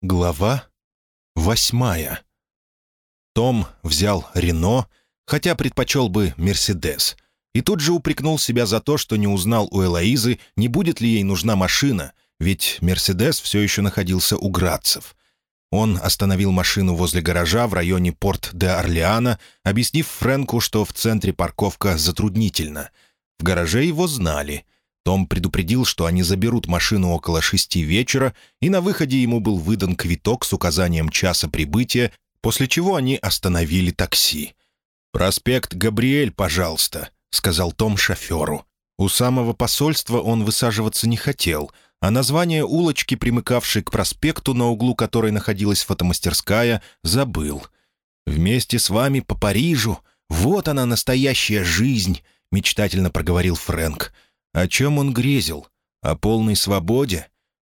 Глава восьмая. Том взял «Рено», хотя предпочел бы «Мерседес», и тут же упрекнул себя за то, что не узнал у Элоизы, не будет ли ей нужна машина, ведь «Мерседес» все еще находился у Градцев. Он остановил машину возле гаража в районе Порт-де-Орлеана, объяснив Фрэнку, что в центре парковка затруднительна. В гараже его знали — том предупредил, что они заберут машину около шести вечера, и на выходе ему был выдан квиток с указанием часа прибытия, после чего они остановили такси. «Проспект Габриэль, пожалуйста», — сказал Том шоферу. У самого посольства он высаживаться не хотел, а название улочки, примыкавшей к проспекту, на углу которой находилась фотомастерская, забыл. «Вместе с вами по Парижу. Вот она, настоящая жизнь», — мечтательно проговорил Фрэнк. О чем он грезил? О полной свободе?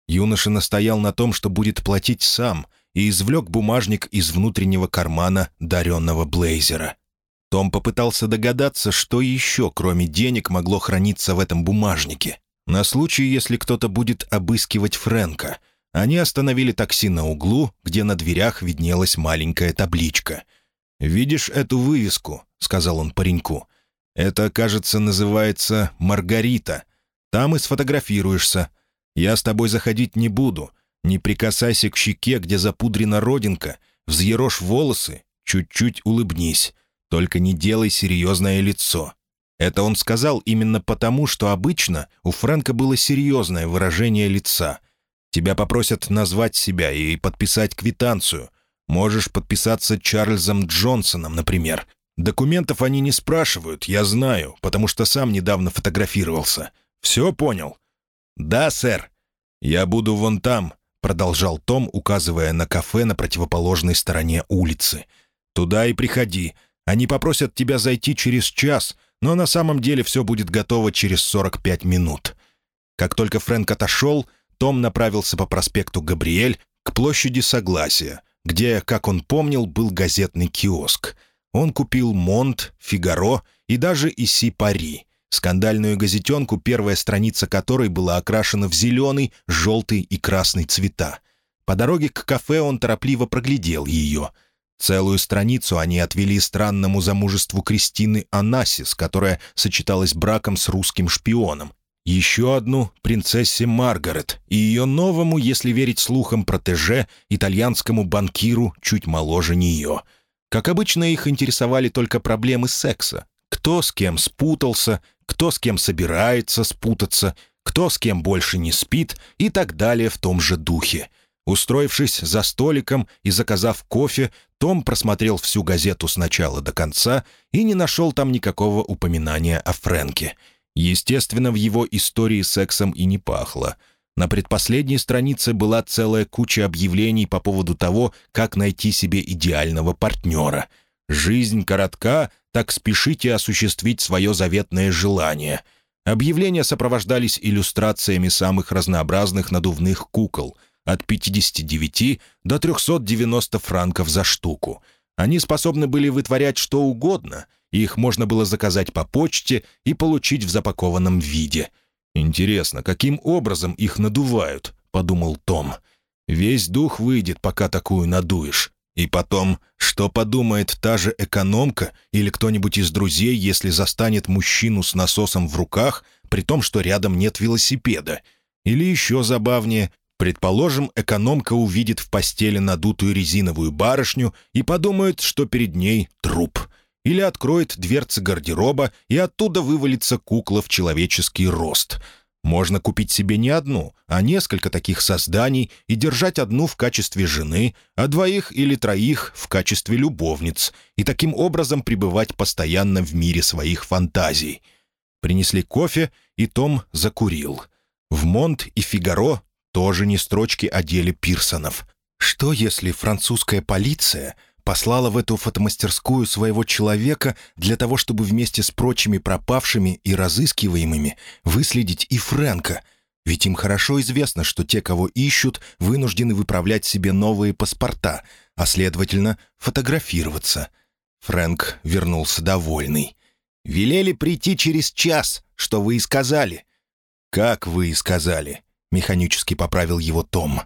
Юноша настоял на том, что будет платить сам, и извлек бумажник из внутреннего кармана даренного блейзера. Том попытался догадаться, что еще, кроме денег, могло храниться в этом бумажнике. На случай, если кто-то будет обыскивать Фрэнка. Они остановили такси на углу, где на дверях виднелась маленькая табличка. «Видишь эту вывеску?» — сказал он пареньку. Это, кажется, называется «Маргарита». Там и сфотографируешься. Я с тобой заходить не буду. Не прикасайся к щеке, где запудрена родинка. Взъерошь волосы, чуть-чуть улыбнись. Только не делай серьезное лицо». Это он сказал именно потому, что обычно у Фрэнка было серьезное выражение лица. Тебя попросят назвать себя и подписать квитанцию. Можешь подписаться Чарльзом Джонсоном, например. Документов они не спрашивают, я знаю, потому что сам недавно фотографировался. Все понял?» «Да, сэр. Я буду вон там», — продолжал Том, указывая на кафе на противоположной стороне улицы. «Туда и приходи. Они попросят тебя зайти через час, но на самом деле все будет готово через 45 минут». Как только Фрэнк отошел, том направился по проспекту Габриэль к площади Согласия, где, как он помнил, был газетный киоск — он купил «Монт», «Фигаро» и даже «Иси Пари», скандальную газетенку, первая страница которой была окрашена в зеленый, желтый и красный цвета. По дороге к кафе он торопливо проглядел ее. Целую страницу они отвели странному замужеству Кристины Анасис, которая сочеталась браком с русским шпионом. Еще одну — принцессе Маргарет и ее новому, если верить слухам, протеже, итальянскому банкиру чуть моложе нее — как обычно, их интересовали только проблемы секса. Кто с кем спутался, кто с кем собирается спутаться, кто с кем больше не спит и так далее в том же духе. Устроившись за столиком и заказав кофе, том просмотрел всю газету с начала до конца и не нашел там никакого упоминания о Фрэнке. Естественно, в его истории сексом и не пахло — на предпоследней странице была целая куча объявлений по поводу того, как найти себе идеального партнера. «Жизнь коротка, так спешите осуществить свое заветное желание». Объявления сопровождались иллюстрациями самых разнообразных надувных кукол — от 59 до 390 франков за штуку. Они способны были вытворять что угодно, и их можно было заказать по почте и получить в запакованном виде — «Интересно, каким образом их надувают?» — подумал Том. «Весь дух выйдет, пока такую надуешь. И потом, что подумает та же экономка или кто-нибудь из друзей, если застанет мужчину с насосом в руках, при том, что рядом нет велосипеда? Или еще забавнее, предположим, экономка увидит в постели надутую резиновую барышню и подумает, что перед ней труп или откроет дверцы гардероба, и оттуда вывалится кукла в человеческий рост. Можно купить себе не одну, а несколько таких созданий и держать одну в качестве жены, а двоих или троих в качестве любовниц, и таким образом пребывать постоянно в мире своих фантазий. Принесли кофе, и Том закурил. В «Монт» и «Фигаро» тоже не строчки о деле Пирсонов. Что, если французская полиция послала в эту фотомастерскую своего человека для того, чтобы вместе с прочими пропавшими и разыскиваемыми выследить и Фрэнка. Ведь им хорошо известно, что те, кого ищут, вынуждены выправлять себе новые паспорта, а, следовательно, фотографироваться. Фрэнк вернулся довольный. «Велели прийти через час, что вы и сказали». «Как вы и сказали», — механически поправил его Том.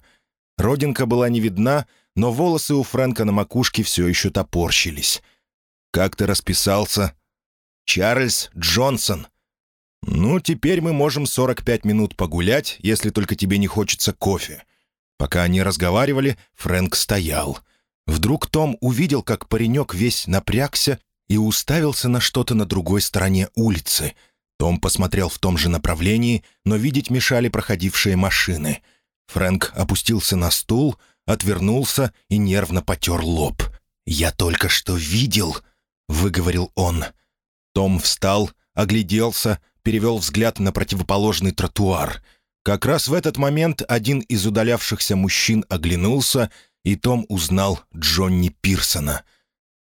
Родинка была не видна, но волосы у Фрэнка на макушке все еще топорщились. «Как ты расписался?» «Чарльз Джонсон». «Ну, теперь мы можем 45 минут погулять, если только тебе не хочется кофе». Пока они разговаривали, Фрэнк стоял. Вдруг Том увидел, как паренек весь напрягся и уставился на что-то на другой стороне улицы. Том посмотрел в том же направлении, но видеть мешали проходившие машины. Фрэнк опустился на стул, отвернулся и нервно потер лоб. «Я только что видел», — выговорил он. Том встал, огляделся, перевел взгляд на противоположный тротуар. Как раз в этот момент один из удалявшихся мужчин оглянулся, и Том узнал Джонни Пирсона —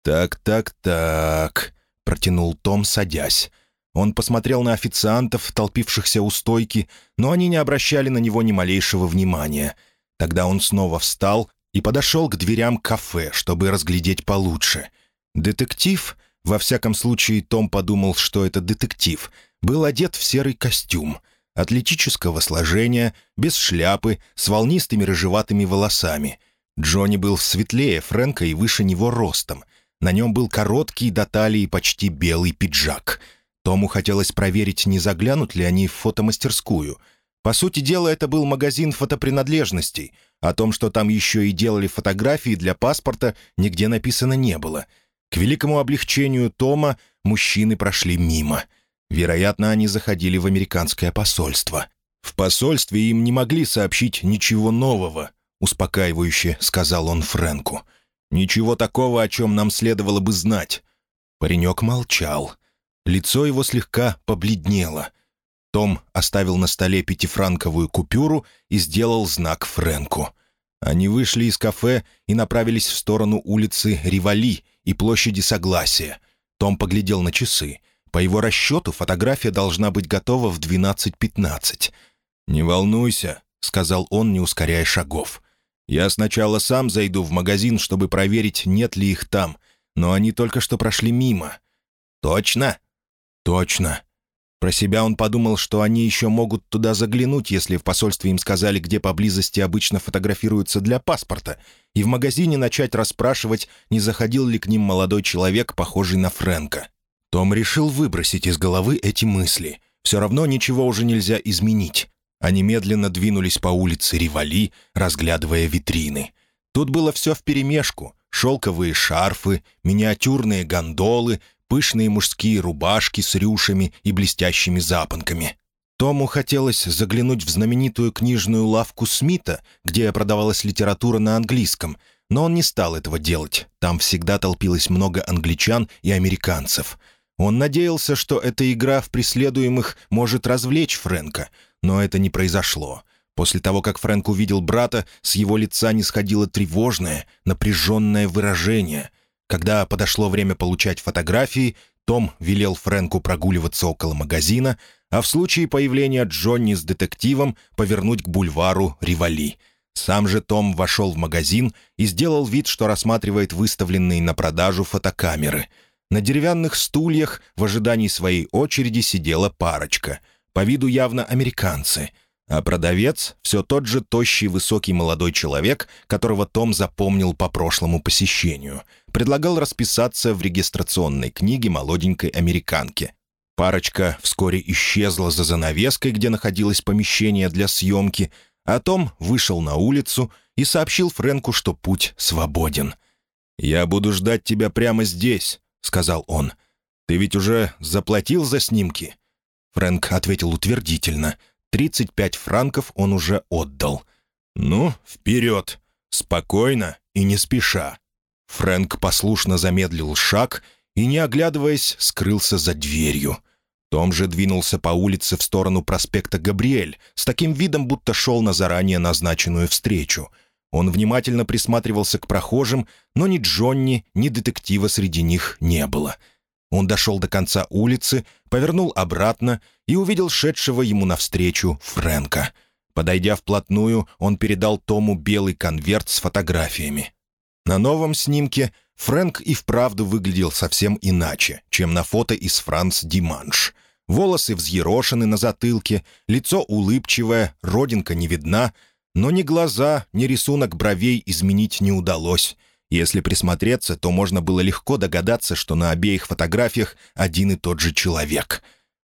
«Так, так, так», — протянул Том, садясь. Он посмотрел на официантов, толпившихся у стойки, но они не обращали на него ни малейшего внимания. Тогда он снова встал и подошел к дверям кафе, чтобы разглядеть получше. Детектив, во всяком случае Том подумал, что это детектив, был одет в серый костюм, атлетического сложения, без шляпы, с волнистыми рыжеватыми волосами. Джонни был светлее Фрэнка и выше него ростом — на нем был короткий до талии почти белый пиджак. Тому хотелось проверить, не заглянут ли они в фотомастерскую. По сути дела, это был магазин фотопринадлежностей. О том, что там еще и делали фотографии для паспорта, нигде написано не было. К великому облегчению Тома мужчины прошли мимо. Вероятно, они заходили в американское посольство. В посольстве им не могли сообщить ничего нового, успокаивающе сказал он Фрэнку. — Ничего такого, о чем нам следовало бы знать». Паренек молчал. Лицо его слегка побледнело. Том оставил на столе пятифранковую купюру и сделал знак Фрэнку. Они вышли из кафе и направились в сторону улицы Ривали и площади Согласия. Том поглядел на часы. По его расчету фотография должна быть готова в 12.15. «Не волнуйся», — сказал он, не ускоряя шагов. Я сначала сам зайду в магазин, чтобы проверить, нет ли их там, но они только что прошли мимо». «Точно?» «Точно». Про себя он подумал, что они еще могут туда заглянуть, если в посольстве им сказали, где поблизости обычно фотографируются для паспорта, и в магазине начать расспрашивать, не заходил ли к ним молодой человек, похожий на Фрэнка. Том решил выбросить из головы эти мысли. Все равно ничего уже нельзя изменить. Они медленно двинулись по улице Ривали, разглядывая витрины. Тут было все вперемешку. Шелковые шарфы, миниатюрные гондолы, пышные мужские рубашки с рюшами и блестящими запонками. Тому хотелось заглянуть в знаменитую книжную лавку Смита, где продавалась литература на английском, но он не стал этого делать. Там всегда толпилось много англичан и американцев. Он надеялся, что эта игра в преследуемых может развлечь Фрэнка — но это не произошло. После того, как Фрэнк увидел брата, с его лица не сходило тревожное, напряженное выражение. Когда подошло время получать фотографии, том велел Фрэнку прогуливаться около магазина, а в случае появления Джонни с детективом повернуть к бульвару Ривали. Сам же Том вошел в магазин и сделал вид, что рассматривает выставленные на продажу фотокамеры. На деревянных стульях в ожидании своей очереди сидела парочка — по виду явно американцы, а продавец — все тот же тощий высокий молодой человек, которого Том запомнил по прошлому посещению. Предлагал расписаться в регистрационной книге молоденькой американки. Парочка вскоре исчезла за занавеской, где находилось помещение для съемки, а Том вышел на улицу и сообщил Фрэнку, что путь свободен. «Я буду ждать тебя прямо здесь», — сказал он. «Ты ведь уже заплатил за снимки?» Фрэнк ответил утвердительно. «Тридцать пять франков он уже отдал». «Ну, вперед! Спокойно и не спеша». Фрэнк послушно замедлил шаг и, не оглядываясь, скрылся за дверью. Том же двинулся по улице в сторону проспекта Габриэль с таким видом, будто шел на заранее назначенную встречу. Он внимательно присматривался к прохожим, но ни Джонни, ни детектива среди них не было — он дошел до конца улицы, повернул обратно и увидел шедшего ему навстречу Фрэнка. Подойдя вплотную, он передал Тому белый конверт с фотографиями. На новом снимке Фрэнк и вправду выглядел совсем иначе, чем на фото из Франс Диманш. Волосы взъерошены на затылке, лицо улыбчивое, родинка не видна, но ни глаза, ни рисунок бровей изменить не удалось. Если присмотреться, то можно было легко догадаться, что на обеих фотографиях один и тот же человек.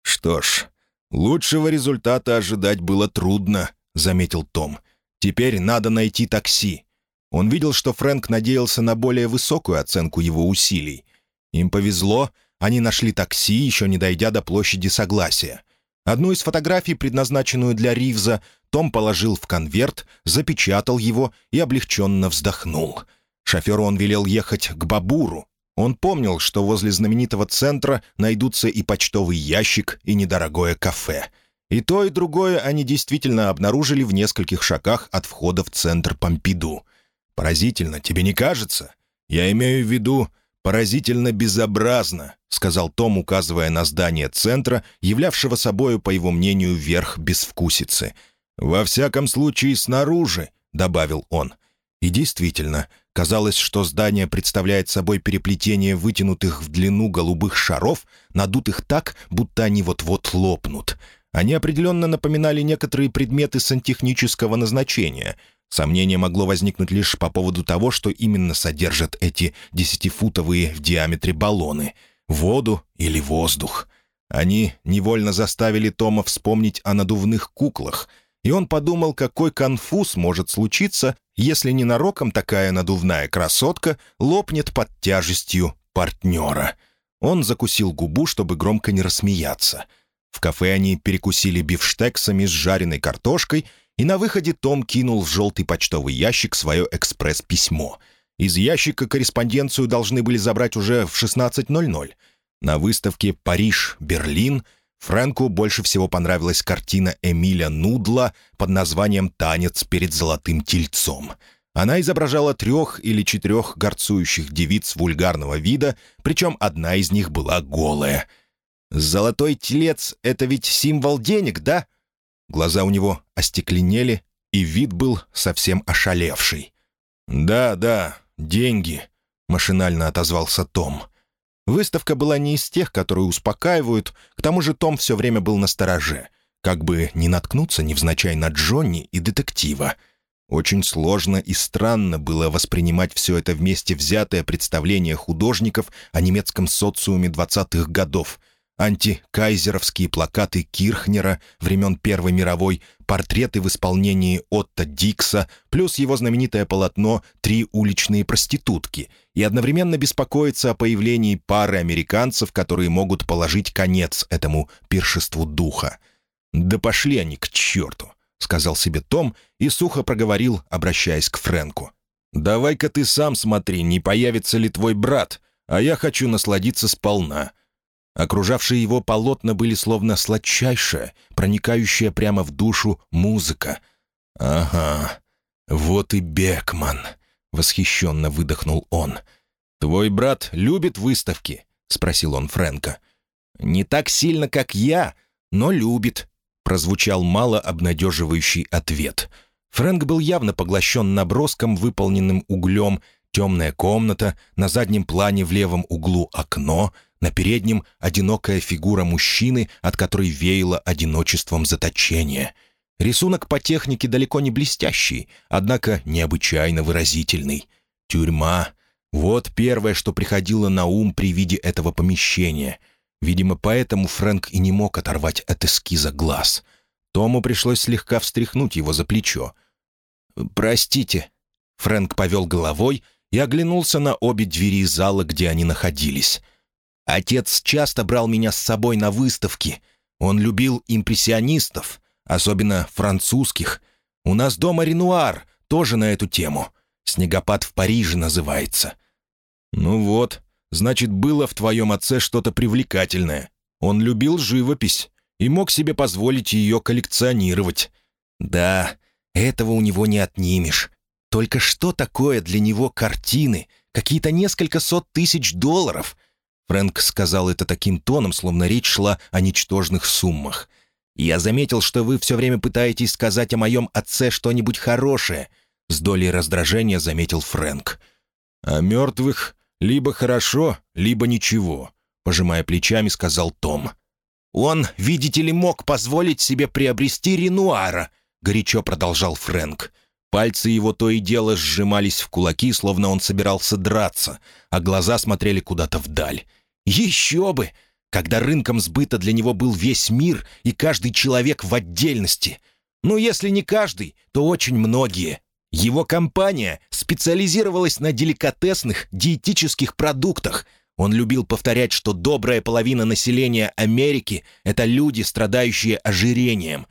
«Что ж, лучшего результата ожидать было трудно», — заметил Том. «Теперь надо найти такси». Он видел, что Фрэнк надеялся на более высокую оценку его усилий. Им повезло, они нашли такси, еще не дойдя до площади Согласия. Одну из фотографий, предназначенную для Ривза, Том положил в конверт, запечатал его и облегченно вздохнул — Шоферу он велел ехать к Бабуру. Он помнил, что возле знаменитого центра найдутся и почтовый ящик, и недорогое кафе. И то, и другое они действительно обнаружили в нескольких шагах от входа в центр Помпиду. «Поразительно, тебе не кажется? Я имею в виду поразительно безобразно», — сказал Том, указывая на здание центра, являвшего собою, по его мнению, верх безвкусицы. «Во всяком случае, снаружи», — добавил он. И действительно, Казалось, что здание представляет собой переплетение вытянутых в длину голубых шаров, надутых так, будто они вот-вот лопнут. Они определенно напоминали некоторые предметы сантехнического назначения. Сомнение могло возникнуть лишь по поводу того, что именно содержат эти десятифутовые в диаметре баллоны — воду или воздух. Они невольно заставили Тома вспомнить о надувных куклах — и он подумал, какой конфуз может случиться, если ненароком такая надувная красотка лопнет под тяжестью партнера. Он закусил губу, чтобы громко не рассмеяться. В кафе они перекусили бифштексами с жареной картошкой, и на выходе Том кинул в желтый почтовый ящик свое экспресс-письмо. Из ящика корреспонденцию должны были забрать уже в 16.00. На выставке «Париж-Берлин» Фрэнку больше всего понравилась картина Эмиля Нудла под названием «Танец перед золотым тельцом». Она изображала трех или четырех горцующих девиц вульгарного вида, причем одна из них была голая. «Золотой телец — это ведь символ денег, да?» Глаза у него остекленели, и вид был совсем ошалевший. «Да, да, деньги», — машинально отозвался Том. Выставка была не из тех, которые успокаивают, к тому же Том все время был на стороже, как бы не наткнуться невзначай на Джонни и детектива. Очень сложно и странно было воспринимать все это вместе взятое представление художников о немецком социуме 20-х годов — антикайзеровские плакаты Кирхнера времен Первой мировой, портреты в исполнении Отто Дикса, плюс его знаменитое полотно «Три уличные проститутки», и одновременно беспокоиться о появлении пары американцев, которые могут положить конец этому пиршеству духа. «Да пошли они к черту», — сказал себе Том и сухо проговорил, обращаясь к Фрэнку. «Давай-ка ты сам смотри, не появится ли твой брат, а я хочу насладиться сполна». Окружавшие его полотна были словно сладчайшая, проникающая прямо в душу музыка. «Ага, вот и Бекман», — восхищенно выдохнул он. «Твой брат любит выставки?» — спросил он Фрэнка. «Не так сильно, как я, но любит», — прозвучал мало обнадеживающий ответ. Фрэнк был явно поглощен наброском, выполненным углем, темная комната, на заднем плане в левом углу окно — на переднем — одинокая фигура мужчины, от которой веяло одиночеством заточения. Рисунок по технике далеко не блестящий, однако необычайно выразительный. Тюрьма — вот первое, что приходило на ум при виде этого помещения. Видимо, поэтому Фрэнк и не мог оторвать от эскиза глаз. Тому пришлось слегка встряхнуть его за плечо. «Простите», — Фрэнк повел головой и оглянулся на обе двери зала, где они находились — Отец часто брал меня с собой на выставки. Он любил импрессионистов, особенно французских. У нас дома Ренуар, тоже на эту тему. «Снегопад в Париже» называется. «Ну вот, значит, было в твоем отце что-то привлекательное. Он любил живопись и мог себе позволить ее коллекционировать. Да, этого у него не отнимешь. Только что такое для него картины? Какие-то несколько сот тысяч долларов — Фрэнк сказал это таким тоном, словно речь шла о ничтожных суммах. «Я заметил, что вы все время пытаетесь сказать о моем отце что-нибудь хорошее», — с долей раздражения заметил Фрэнк. «О мертвых либо хорошо, либо ничего», — пожимая плечами, сказал Том. «Он, видите ли, мог позволить себе приобрести Ренуара», — горячо продолжал Фрэнк. Пальцы его то и дело сжимались в кулаки, словно он собирался драться, а глаза смотрели куда-то вдаль. «Еще бы! Когда рынком сбыта для него был весь мир и каждый человек в отдельности. Ну, если не каждый, то очень многие. Его компания специализировалась на деликатесных диетических продуктах. Он любил повторять, что добрая половина населения Америки — это люди, страдающие ожирением.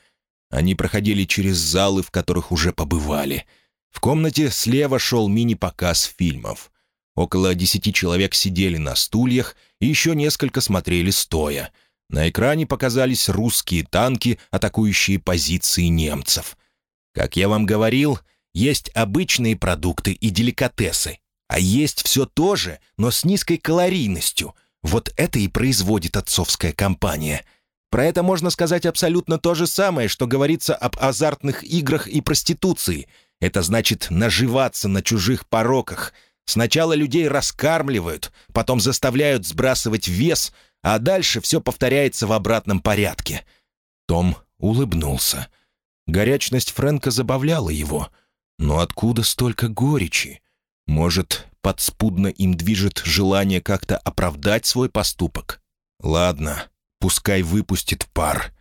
Они проходили через залы, в которых уже побывали. В комнате слева шел мини-показ фильмов. Около десяти человек сидели на стульях, и еще несколько смотрели стоя. На экране показались русские танки, атакующие позиции немцев. Как я вам говорил, есть обычные продукты и деликатесы, а есть все то же, но с низкой калорийностью. Вот это и производит отцовская компания. Про это можно сказать абсолютно то же самое, что говорится об азартных играх и проституции. Это значит наживаться на чужих пороках. Сначала людей раскармливают, потом заставляют сбрасывать вес, а дальше все повторяется в обратном порядке. Том улыбнулся. Горячность Фрэнка забавляла его — но откуда столько горечи? Может, подспудно им движет желание как-то оправдать свой поступок? Ладно, пускай выпустит пар.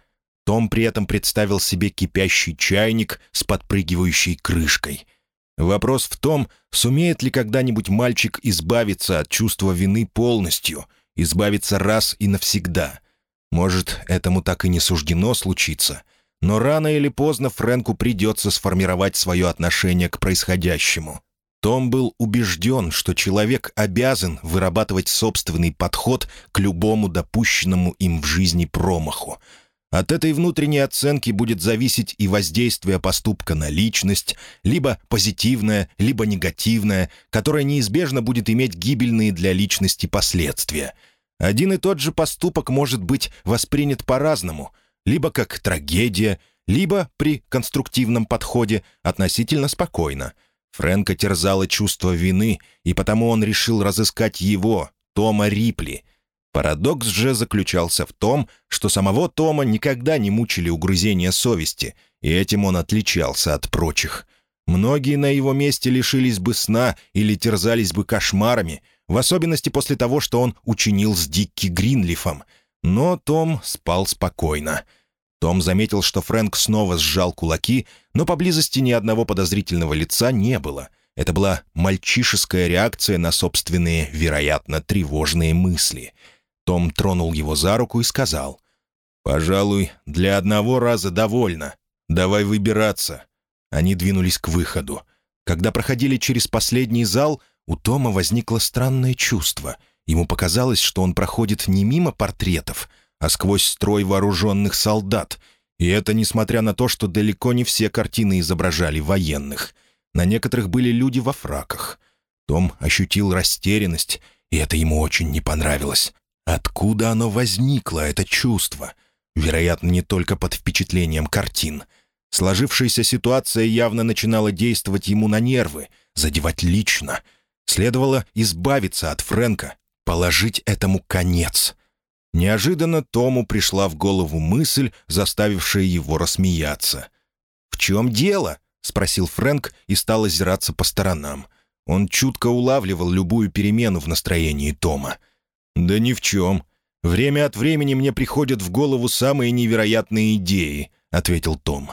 Том при этом представил себе кипящий чайник с подпрыгивающей крышкой. Вопрос в том, сумеет ли когда-нибудь мальчик избавиться от чувства вины полностью, избавиться раз и навсегда. Может, этому так и не суждено случиться — но рано или поздно Фрэнку придется сформировать свое отношение к происходящему. Том был убежден, что человек обязан вырабатывать собственный подход к любому допущенному им в жизни промаху. От этой внутренней оценки будет зависеть и воздействие поступка на личность, либо позитивное, либо негативное, которое неизбежно будет иметь гибельные для личности последствия. Один и тот же поступок может быть воспринят по-разному — либо как трагедия, либо при конструктивном подходе относительно спокойно. Фрэнка терзало чувство вины, и потому он решил разыскать его, Тома Рипли. Парадокс же заключался в том, что самого Тома никогда не мучили угрызения совести, и этим он отличался от прочих. Многие на его месте лишились бы сна или терзались бы кошмарами, в особенности после того, что он учинил с Дикки Гринлифом. Но Том спал спокойно — том заметил, что Фрэнк снова сжал кулаки, но поблизости ни одного подозрительного лица не было. Это была мальчишеская реакция на собственные, вероятно, тревожные мысли. Том тронул его за руку и сказал, «Пожалуй, для одного раза довольно. Давай выбираться». Они двинулись к выходу. Когда проходили через последний зал, у Тома возникло странное чувство. Ему показалось, что он проходит не мимо портретов, а сквозь строй вооруженных солдат. И это несмотря на то, что далеко не все картины изображали военных. На некоторых были люди во фраках. Том ощутил растерянность, и это ему очень не понравилось. Откуда оно возникло, это чувство? Вероятно, не только под впечатлением картин. Сложившаяся ситуация явно начинала действовать ему на нервы, задевать лично. Следовало избавиться от Фрэнка, положить этому конец. Неожиданно Тому пришла в голову мысль, заставившая его рассмеяться. «В чем дело?» — спросил Фрэнк и стал озираться по сторонам. Он чутко улавливал любую перемену в настроении Тома. «Да ни в чем. Время от времени мне приходят в голову самые невероятные идеи», — ответил Том.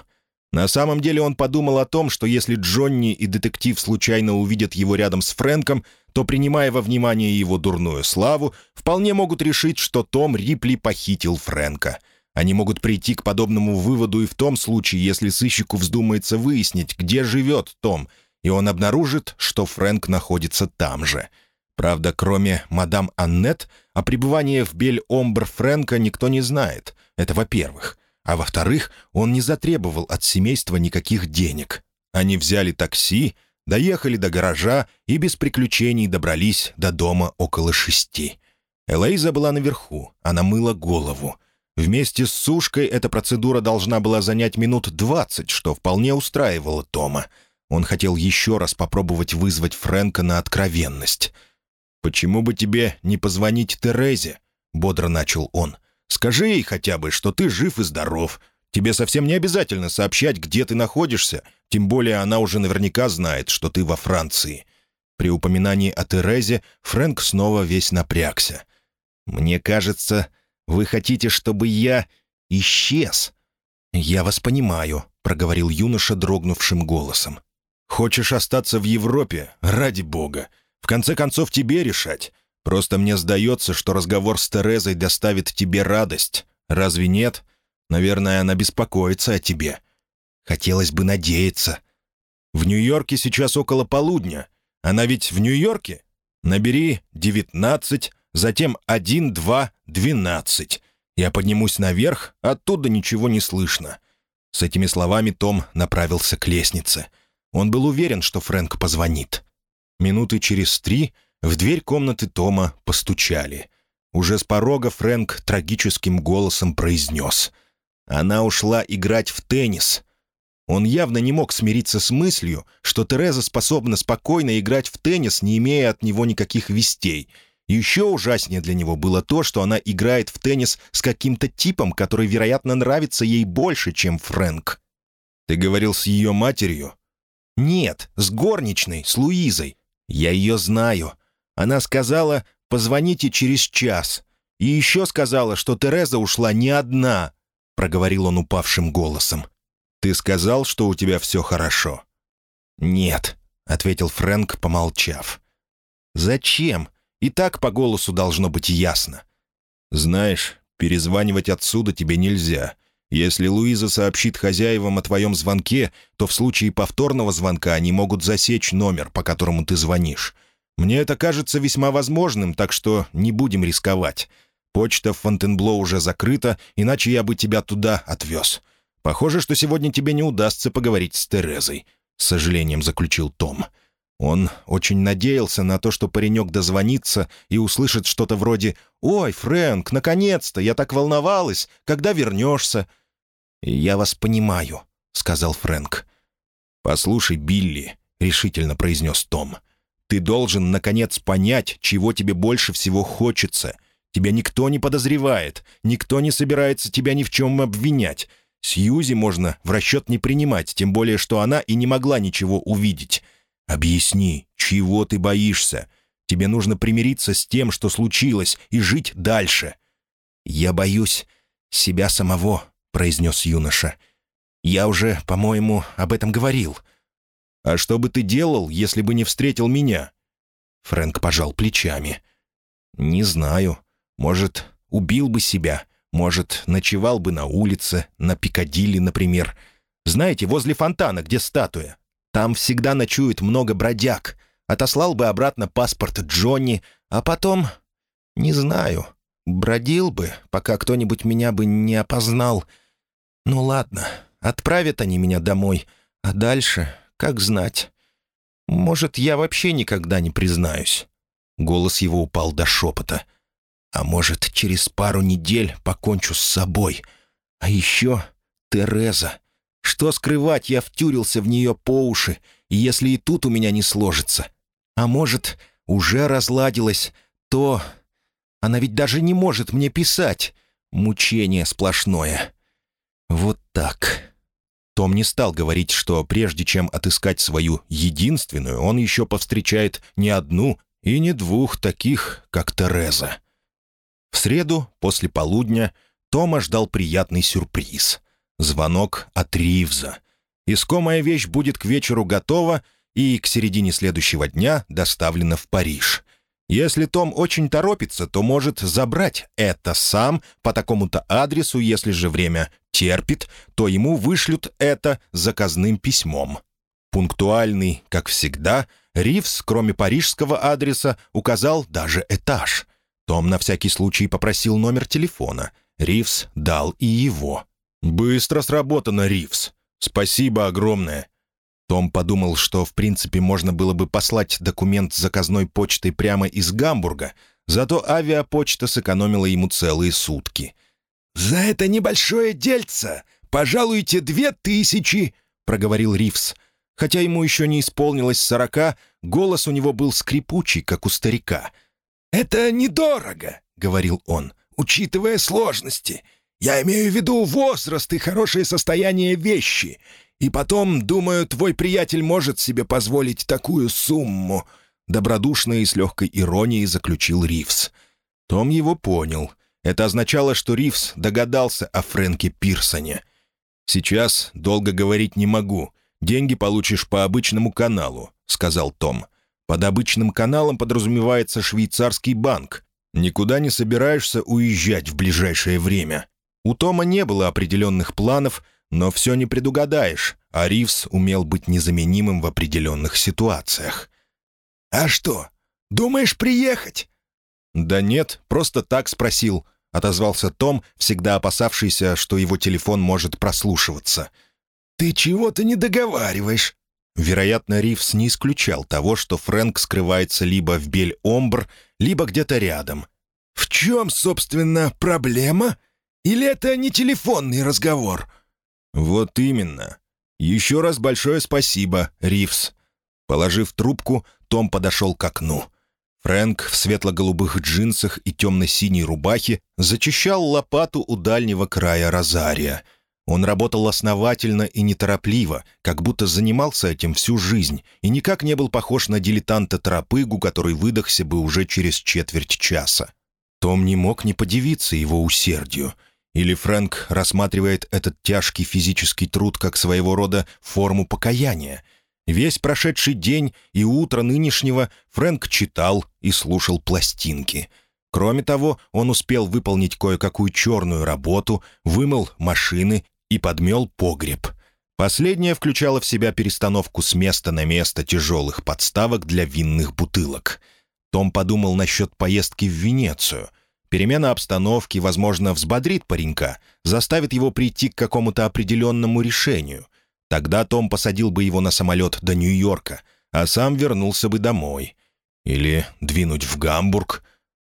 На самом деле он подумал о том, что если Джонни и детектив случайно увидят его рядом с Фрэнком, то, принимая во внимание его дурную славу, вполне могут решить, что Том Рипли похитил Фрэнка. Они могут прийти к подобному выводу и в том случае, если сыщику вздумается выяснить, где живет Том, и он обнаружит, что Фрэнк находится там же. Правда, кроме мадам Аннет, о пребывании в Бель-Омбр Фрэнка никто не знает. Это во-первых. А во-вторых, он не затребовал от семейства никаких денег. Они взяли такси, доехали до гаража и без приключений добрались до дома около шести. Элоиза была наверху, она мыла голову. Вместе с сушкой эта процедура должна была занять минут двадцать, что вполне устраивало Тома. Он хотел еще раз попробовать вызвать Фрэнка на откровенность. «Почему бы тебе не позвонить Терезе?» — бодро начал он. Скажи ей хотя бы, что ты жив и здоров. Тебе совсем не обязательно сообщать, где ты находишься, тем более она уже наверняка знает, что ты во Франции». При упоминании о Терезе Фрэнк снова весь напрягся. «Мне кажется, вы хотите, чтобы я исчез?» «Я вас понимаю», — проговорил юноша дрогнувшим голосом. «Хочешь остаться в Европе? Ради бога. В конце концов, тебе решать. Просто мне сдается, что разговор с Терезой доставит тебе радость. Разве нет? Наверное, она беспокоится о тебе. Хотелось бы надеяться. В Нью-Йорке сейчас около полудня. Она ведь в Нью-Йорке? Набери девятнадцать, затем один, два, двенадцать. Я поднимусь наверх, оттуда ничего не слышно». С этими словами Том направился к лестнице. Он был уверен, что Фрэнк позвонит. Минуты через три в дверь комнаты Тома постучали. Уже с порога Фрэнк трагическим голосом произнес. «Она ушла играть в теннис». Он явно не мог смириться с мыслью, что Тереза способна спокойно играть в теннис, не имея от него никаких вестей. Еще ужаснее для него было то, что она играет в теннис с каким-то типом, который, вероятно, нравится ей больше, чем Фрэнк. «Ты говорил с ее матерью?» «Нет, с горничной, с Луизой. Я ее знаю. Она сказала, позвоните через час. И еще сказала, что Тереза ушла не одна», — проговорил он упавшим голосом. «Ты сказал, что у тебя все хорошо?» «Нет», — ответил Фрэнк, помолчав. «Зачем? И так по голосу должно быть ясно». «Знаешь, перезванивать отсюда тебе нельзя. Если Луиза сообщит хозяевам о твоем звонке, то в случае повторного звонка они могут засечь номер, по которому ты звонишь. Мне это кажется весьма возможным, так что не будем рисковать. Почта в Фонтенбло уже закрыта, иначе я бы тебя туда отвез. Похоже, что сегодня тебе не удастся поговорить с Терезой», — с сожалением заключил Том. Он очень надеялся на то, что паренек дозвонится и услышит что-то вроде «Ой, Фрэнк, наконец-то! Я так волновалась! Когда вернешься?» «Я вас понимаю», — сказал Фрэнк. «Послушай, Билли», — решительно произнес Том, — «ты должен, наконец, понять, чего тебе больше всего хочется. Тебя никто не подозревает, никто не собирается тебя ни в чем обвинять. Сьюзи можно в расчет не принимать, тем более, что она и не могла ничего увидеть. Объясни, чего ты боишься? Тебе нужно примириться с тем, что случилось, и жить дальше». «Я боюсь себя самого», — произнес юноша. «Я уже, по-моему, об этом говорил». «А что бы ты делал, если бы не встретил меня?» Фрэнк пожал плечами. «Не знаю. Может, убил бы себя. Может, ночевал бы на улице, на Пикадилли, например. Знаете, возле фонтана, где статуя. Там всегда ночует много бродяг. Отослал бы обратно паспорт Джонни, а потом... Не знаю. Бродил бы, пока кто-нибудь меня бы не опознал. Ну ладно, отправят они меня домой, а дальше, как знать. Может, я вообще никогда не признаюсь». Голос его упал до шепота. «А может, через пару недель покончу с собой. А еще Тереза. Что скрывать, я втюрился в нее по уши, если и тут у меня не сложится. А может, уже разладилось, то... Она ведь даже не может мне писать. Мучение сплошное. Вот так. Том не стал говорить, что прежде чем отыскать свою единственную, он еще повстречает не одну и не двух таких, как Тереза. В среду, после полудня, Тома ждал приятный сюрприз — Звонок от Ривза. Искомая вещь будет к вечеру готова и к середине следующего дня доставлена в Париж. Если Том очень торопится, то может забрать это сам по такому-то адресу, если же время терпит, то ему вышлют это заказным письмом. Пунктуальный, как всегда, Ривз, кроме парижского адреса, указал даже этаж. Том на всякий случай попросил номер телефона. Ривз дал и его. «Быстро сработано, Ривз. Спасибо огромное». Том подумал, что в принципе можно было бы послать документ заказной почтой прямо из Гамбурга, зато авиапочта сэкономила ему целые сутки. «За это небольшое дельце пожалуйте две тысячи», — проговорил Ривз. Хотя ему еще не исполнилось сорока, голос у него был скрипучий, как у старика. «Это недорого», — говорил он, — «учитывая сложности. Я имею в виду возраст и хорошее состояние вещи. И потом, думаю, твой приятель может себе позволить такую сумму». Добродушно и с легкой иронией заключил Ривз. Том его понял. Это означало, что Ривз догадался о Фрэнке Пирсоне. «Сейчас долго говорить не могу. Деньги получишь по обычному каналу», — сказал Том. «Под обычным каналом подразумевается швейцарский банк. Никуда не собираешься уезжать в ближайшее время. У Тома не было определенных планов, но все не предугадаешь, а Ривз умел быть незаменимым в определенных ситуациях. «А что, думаешь приехать?» «Да нет, просто так спросил», — отозвался Том, всегда опасавшийся, что его телефон может прослушиваться. «Ты чего-то не договариваешь». Вероятно, Ривз не исключал того, что Фрэнк скрывается либо в Бель-Омбр, либо где-то рядом. «В чем, собственно, проблема?» Или это не телефонный разговор?» «Вот именно. Еще раз большое спасибо, Ривс». Положив трубку, Том подошел к окну. Фрэнк в светло-голубых джинсах и темно-синей рубахе зачищал лопату у дальнего края розария. Он работал основательно и неторопливо, как будто занимался этим всю жизнь, и никак не был похож на дилетанта-торопыгу, который выдохся бы уже через четверть часа. Том не мог не подивиться его усердию — или Фрэнк рассматривает этот тяжкий физический труд как своего рода форму покаяния. Весь прошедший день и утро нынешнего Фрэнк читал и слушал пластинки. Кроме того, он успел выполнить кое-какую черную работу, вымыл машины и подмел погреб. Последняя включала в себя перестановку с места на место тяжелых подставок для винных бутылок. Том подумал насчет поездки в Венецию — Перемена обстановки, возможно, взбодрит паренька, заставит его прийти к какому-то определенному решению. Тогда Том посадил бы его на самолет до Нью-Йорка, а сам вернулся бы домой. Или двинуть в Гамбург.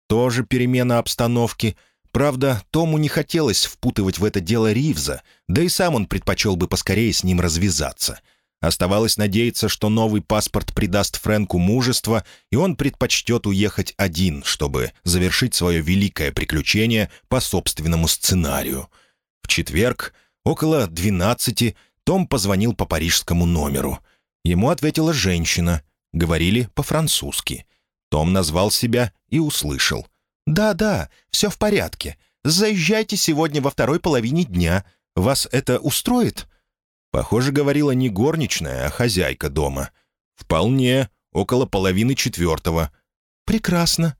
Тоже перемена обстановки. Правда, Тому не хотелось впутывать в это дело Ривза, да и сам он предпочел бы поскорее с ним развязаться — Оставалось надеяться, что новый паспорт придаст Фрэнку мужество, и он предпочтет уехать один, чтобы завершить свое великое приключение по собственному сценарию. В четверг, около двенадцати, том позвонил по парижскому номеру. Ему ответила женщина. Говорили по-французски. Том назвал себя и услышал. «Да-да, все в порядке. Заезжайте сегодня во второй половине дня. Вас это устроит?» Похоже, говорила не горничная, а хозяйка дома. «Вполне. Около половины четвертого». «Прекрасно».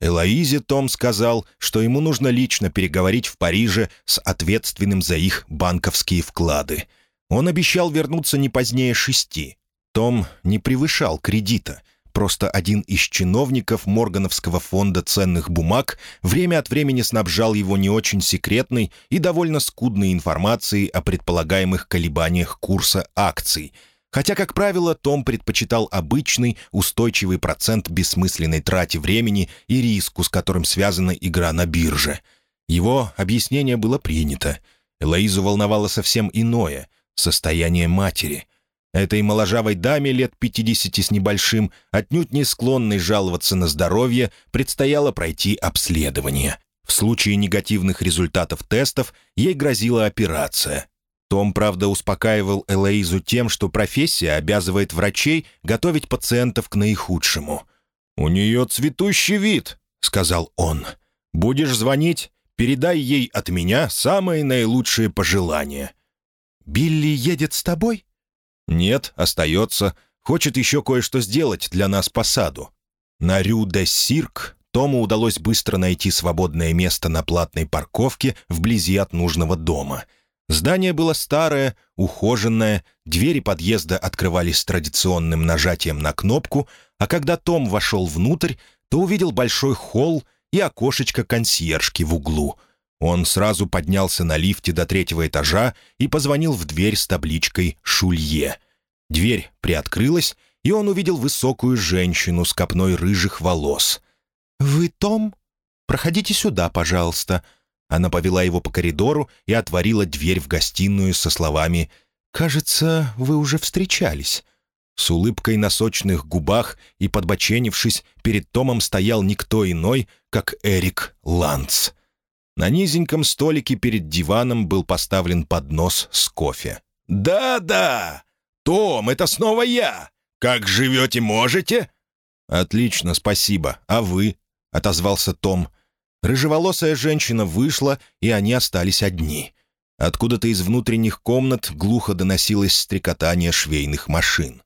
Элоизе Том сказал, что ему нужно лично переговорить в Париже с ответственным за их банковские вклады. Он обещал вернуться не позднее шести. Том не превышал кредита — Просто один из чиновников Моргановского фонда ценных бумаг время от времени снабжал его не очень секретной и довольно скудной информацией о предполагаемых колебаниях курса акций. Хотя, как правило, Том предпочитал обычный, устойчивый процент бессмысленной трате времени и риску, с которым связана игра на бирже. Его объяснение было принято. Элоизу волновало совсем иное — состояние матери — Этой моложавой даме лет 50 с небольшим, отнюдь не склонной жаловаться на здоровье, предстояло пройти обследование. В случае негативных результатов тестов ей грозила операция. Том, правда, успокаивал Элоизу тем, что профессия обязывает врачей готовить пациентов к наихудшему. «У нее цветущий вид», — сказал он. «Будешь звонить, передай ей от меня самые наилучшие пожелания». «Билли едет с тобой?» «Нет, остается. Хочет еще кое-что сделать для нас по саду». На Рю-де-Сирк Тому удалось быстро найти свободное место на платной парковке вблизи от нужного дома. Здание было старое, ухоженное, двери подъезда открывались традиционным нажатием на кнопку, а когда Том вошел внутрь, то увидел большой холл и окошечко консьержки в углу — он сразу поднялся на лифте до третьего этажа и позвонил в дверь с табличкой «Шулье». Дверь приоткрылась, и он увидел высокую женщину с копной рыжих волос. «Вы Том? Проходите сюда, пожалуйста». Она повела его по коридору и отворила дверь в гостиную со словами «Кажется, вы уже встречались». С улыбкой на сочных губах и подбоченившись, перед Томом стоял никто иной, как Эрик Ланц. На низеньком столике перед диваном был поставлен поднос с кофе. «Да-да! Том, это снова я! Как живете, можете?» «Отлично, спасибо. А вы?» — отозвался Том. Рыжеволосая женщина вышла, и они остались одни. Откуда-то из внутренних комнат глухо доносилось стрекотание швейных машин.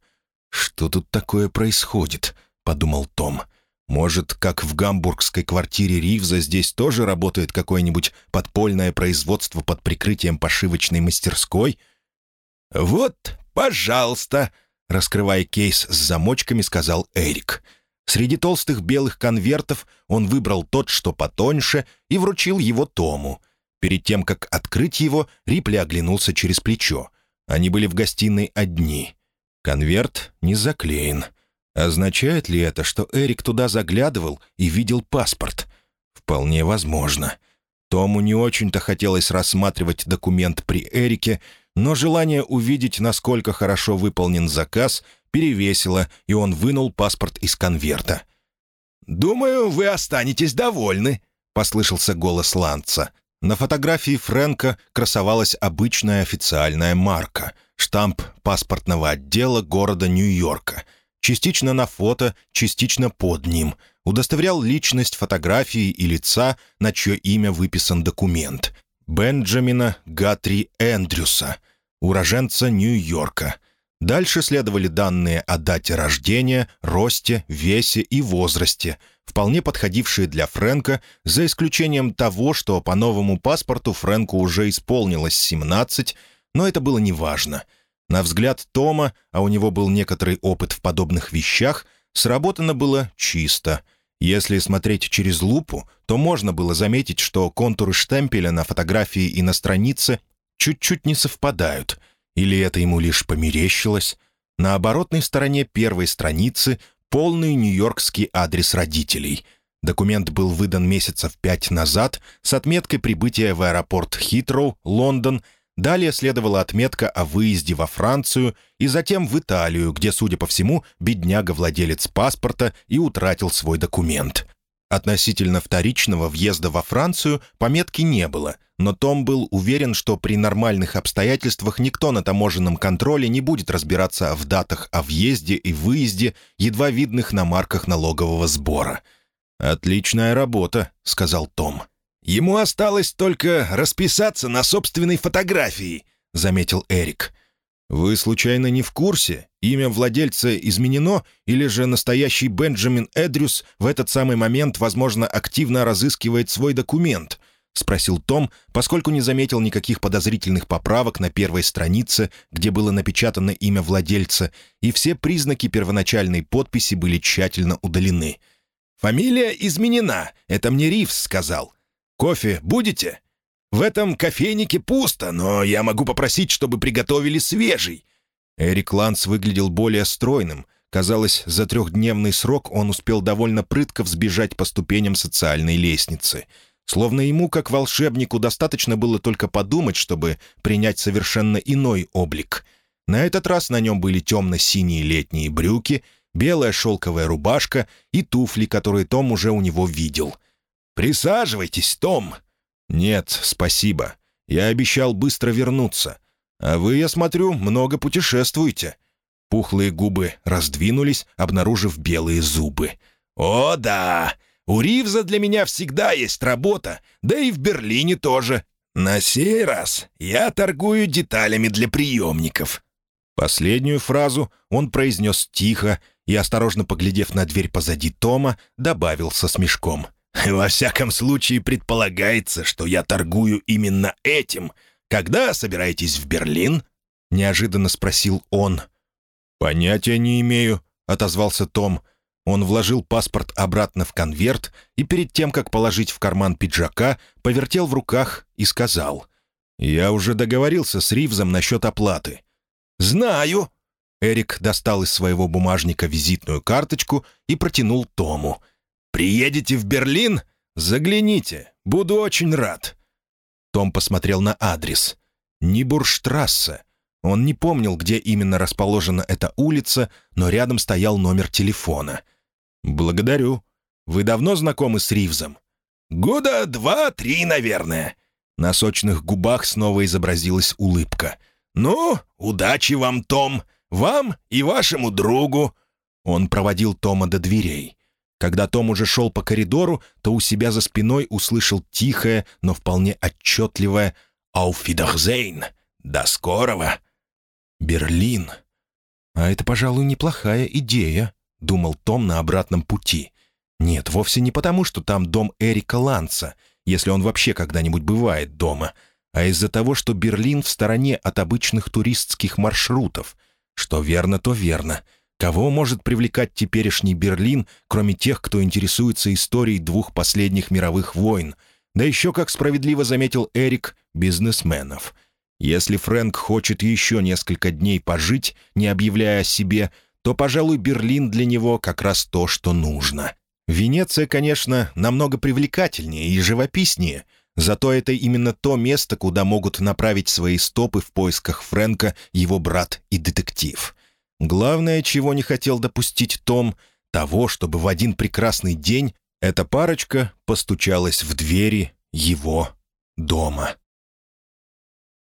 «Что тут такое происходит?» — подумал Том. «Может, как в гамбургской квартире Ривза здесь тоже работает какое-нибудь подпольное производство под прикрытием пошивочной мастерской?» «Вот, пожалуйста», — раскрывая кейс с замочками, сказал Эрик. Среди толстых белых конвертов он выбрал тот, что потоньше, и вручил его Тому. Перед тем, как открыть его, Рипли оглянулся через плечо. Они были в гостиной одни. Конверт не заклеен. Означает ли это, что Эрик туда заглядывал и видел паспорт? Вполне возможно. Тому не очень-то хотелось рассматривать документ при Эрике, но желание увидеть, насколько хорошо выполнен заказ, перевесило, и он вынул паспорт из конверта. «Думаю, вы останетесь довольны», — послышался голос Ланца. На фотографии Фрэнка красовалась обычная официальная марка — штамп паспортного отдела города Нью-Йорка. Частично на фото, частично под ним. Удостоверял личность фотографии и лица, на чье имя выписан документ. Бенджамина Гатри Эндрюса, уроженца Нью-Йорка. Дальше следовали данные о дате рождения, росте, весе и возрасте, вполне подходившие для Фрэнка, за исключением того, что по новому паспорту Фрэнку уже исполнилось 17, но это было неважно. На взгляд Тома, а у него был некоторый опыт в подобных вещах, сработано было чисто — если смотреть через лупу, то можно было заметить, что контуры штемпеля на фотографии и на странице чуть-чуть не совпадают. Или это ему лишь померещилось? На оборотной стороне первой страницы полный нью-йоркский адрес родителей. Документ был выдан месяцев пять назад с отметкой прибытия в аэропорт Хитроу, Лондон – Далее следовала отметка о выезде во Францию и затем в Италию, где, судя по всему, бедняга-владелец паспорта и утратил свой документ. Относительно вторичного въезда во Францию пометки не было, но Том был уверен, что при нормальных обстоятельствах никто на таможенном контроле не будет разбираться в датах о въезде и выезде, едва видных на марках налогового сбора. «Отличная работа», — сказал Том. «Ему осталось только расписаться на собственной фотографии», — заметил Эрик. «Вы, случайно, не в курсе? Имя владельца изменено, или же настоящий Бенджамин Эдрюс в этот самый момент, возможно, активно разыскивает свой документ?» — спросил Том, поскольку не заметил никаких подозрительных поправок на первой странице, где было напечатано имя владельца, и все признаки первоначальной подписи были тщательно удалены. «Фамилия изменена, это мне Ривз сказал. Кофе будете? В этом кофейнике пусто, но я могу попросить, чтобы приготовили свежий». Эрик Ланс выглядел более стройным. Казалось, за трехдневный срок он успел довольно прытко взбежать по ступеням социальной лестницы. Словно ему, как волшебнику, достаточно было только подумать, чтобы принять совершенно иной облик. На этот раз на нем были темно-синие летние брюки, белая шелковая рубашка и туфли, которые Том уже у него видел — «Присаживайтесь, Том». «Нет, спасибо. Я обещал быстро вернуться. А вы, я смотрю, много путешествуете». Пухлые губы раздвинулись, обнаружив белые зубы. «О, да! У Ривза для меня всегда есть работа, да и в Берлине тоже. На сей раз я торгую деталями для приемников». Последнюю фразу он произнес тихо и, осторожно поглядев на дверь позади Тома, добавил со смешком — во всяком случае, предполагается, что я торгую именно этим. Когда собираетесь в Берлин?» — неожиданно спросил он. «Понятия не имею», — отозвался Том. Он вложил паспорт обратно в конверт и перед тем, как положить в карман пиджака, повертел в руках и сказал. «Я уже договорился с Ривзом насчет оплаты». «Знаю». Эрик достал из своего бумажника визитную карточку и протянул Тому. «Приедете в Берлин? Загляните. Буду очень рад». Том посмотрел на адрес. Нибурштрассе. Он не помнил, где именно расположена эта улица, но рядом стоял номер телефона. «Благодарю. Вы давно знакомы с Ривзом?» «Года два-три, наверное». На сочных губах снова изобразилась улыбка. «Ну, удачи вам, Том! Вам и вашему другу!» Он проводил Тома до дверей. Когда Том уже шел по коридору, то у себя за спиной услышал тихое, но вполне отчетливое «Ауфидахзейн! До скорого!» «Берлин!» «А это, пожалуй, неплохая идея», — думал Том на обратном пути. «Нет, вовсе не потому, что там дом Эрика Ланца, если он вообще когда-нибудь бывает дома, а из-за того, что Берлин в стороне от обычных туристских маршрутов. Что верно, то верно. Кого может привлекать теперешний Берлин, кроме тех, кто интересуется историей двух последних мировых войн? Да еще, как справедливо заметил Эрик, бизнесменов — если Фрэнк хочет еще несколько дней пожить, не объявляя о себе, то, пожалуй, Берлин для него как раз то, что нужно. Венеция, конечно, намного привлекательнее и живописнее, зато это именно то место, куда могут направить свои стопы в поисках Фрэнка его брат и детектив. Главное, чего не хотел допустить Том, того, чтобы в один прекрасный день эта парочка постучалась в двери его дома.